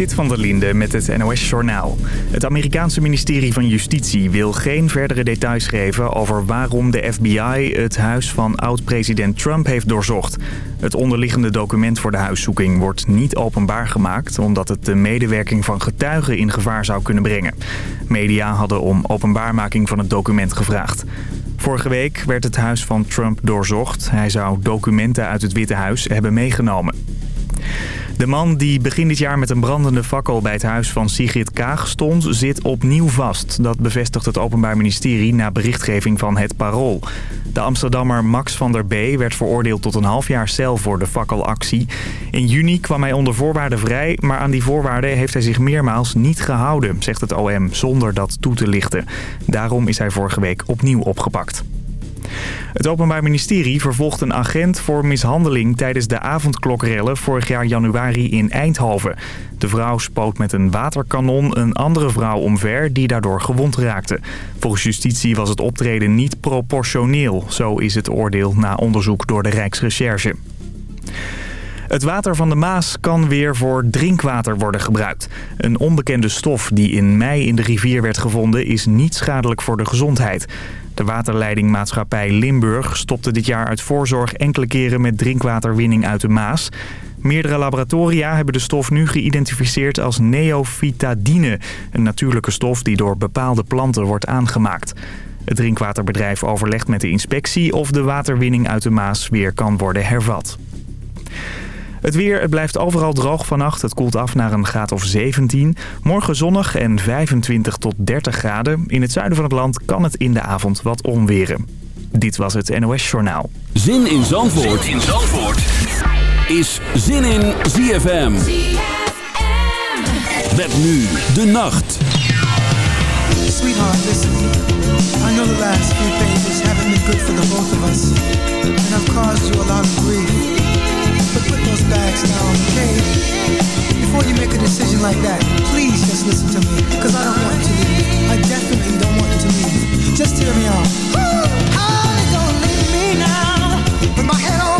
Sit van der Linde met het NOS-journaal. Het Amerikaanse ministerie van Justitie wil geen verdere details geven... over waarom de FBI het huis van oud-president Trump heeft doorzocht. Het onderliggende document voor de huiszoeking wordt niet openbaar gemaakt... omdat het de medewerking van getuigen in gevaar zou kunnen brengen. Media hadden om openbaarmaking van het document gevraagd. Vorige week werd het huis van Trump doorzocht. Hij zou documenten uit het Witte Huis hebben meegenomen. De man die begin dit jaar met een brandende fakkel bij het huis van Sigrid Kaag stond, zit opnieuw vast. Dat bevestigt het Openbaar Ministerie na berichtgeving van het Parool. De Amsterdammer Max van der B. werd veroordeeld tot een half jaar cel voor de fakkelactie. In juni kwam hij onder voorwaarden vrij, maar aan die voorwaarden heeft hij zich meermaals niet gehouden, zegt het OM, zonder dat toe te lichten. Daarom is hij vorige week opnieuw opgepakt. Het Openbaar Ministerie vervolgt een agent voor mishandeling tijdens de avondklokrellen vorig jaar januari in Eindhoven. De vrouw spoot met een waterkanon een andere vrouw omver die daardoor gewond raakte. Volgens justitie was het optreden niet proportioneel. Zo is het oordeel na onderzoek door de Rijksrecherche. Het water van de Maas kan weer voor drinkwater worden gebruikt. Een onbekende stof die in mei in de rivier werd gevonden is niet schadelijk voor de gezondheid. De waterleidingmaatschappij Limburg stopte dit jaar uit voorzorg enkele keren met drinkwaterwinning uit de Maas. Meerdere laboratoria hebben de stof nu geïdentificeerd als neofitadine, een natuurlijke stof die door bepaalde planten wordt aangemaakt. Het drinkwaterbedrijf overlegt met de inspectie of de waterwinning uit de Maas weer kan worden hervat. Het weer, het blijft overal droog vannacht. Het koelt af naar een graad of 17. Morgen zonnig en 25 tot 30 graden. In het zuiden van het land kan het in de avond wat onweren. Dit was het NOS Journaal. Zin in Zandvoort, zin in Zandvoort. is Zin in ZFM. ZFM. Met nu de nacht. Sweetheart, listen. I know the last few pages haven't been good for the both of us. And I've caused you a lot of grief. Put bags down, okay? Before you make a decision like that, please just listen to me. Cause I don't want to leave. I definitely don't want to leave. Just hear me out. Honey, don't leave me now. With my head on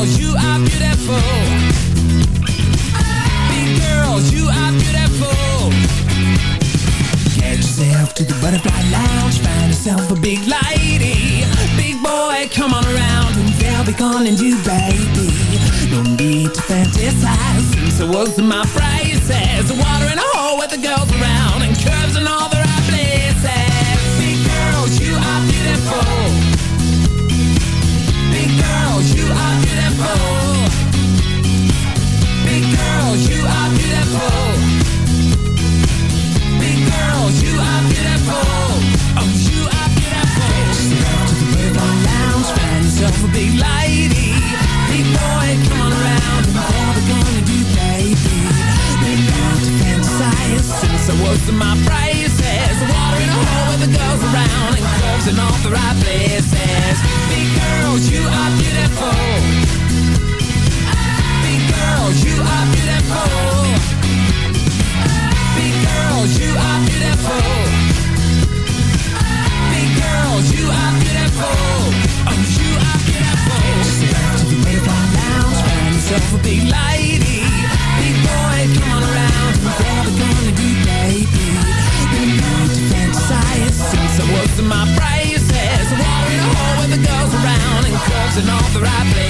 Girls, you are beautiful. Big girls, you are beautiful. Get yourself to the butterfly lounge, find yourself a big lady. Big boy, come on around and they'll be calling you baby. No need to fantasize since I was my braces. Water in a hole with the girls around and curves in all big lady. Big boy, come on was in my braces. Water in a hole with the girls around and curves in all the right places. Big girls, you are beautiful. Big girls, you are beautiful. Big girls, you are beautiful. Big girls, you are beautiful. Oh, you are beautiful. Step to the Mayflower Lounge, find yourself a big lady. I play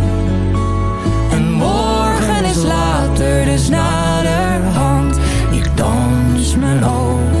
Dus naderhand. Ik dans mijn ogen.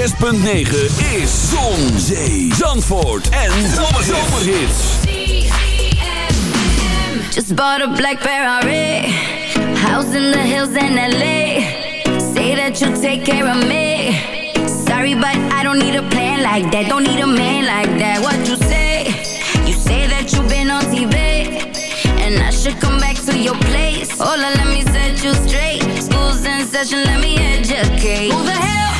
106.9 is Zon, Zee, Zandvoort en Zomerhits. Just bought a black Ferrari House in the hills in LA Say that you'll take care of me Sorry, but I don't need a plan like that Don't need a man like that What you say? You say that you've been on TV And I should come back to your place Hola, let me set you straight School's in session, let me educate Who the hell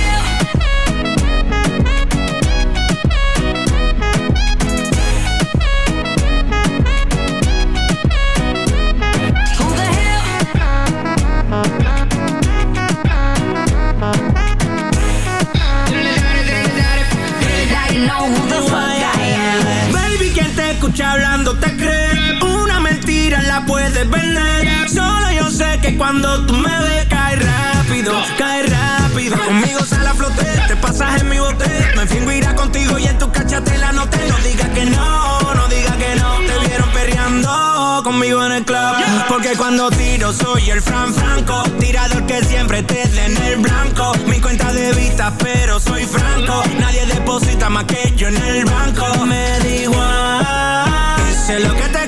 quieres vender. Solo yo sé que cuando tú me ves, cae rápido, cae rápido. Conmigo sal a flote, te pasas en mi bote. Me fingo irá contigo y en tu cachatela no te lo digas que no, no digas que no. Te vieron perreando conmigo en el club. Porque cuando tiro soy el Fran Franco, tirador que siempre te en el blanco. Mi cuenta de vista, pero soy franco. Nadie deposita más que yo en el banco. Me da igual, sé lo que te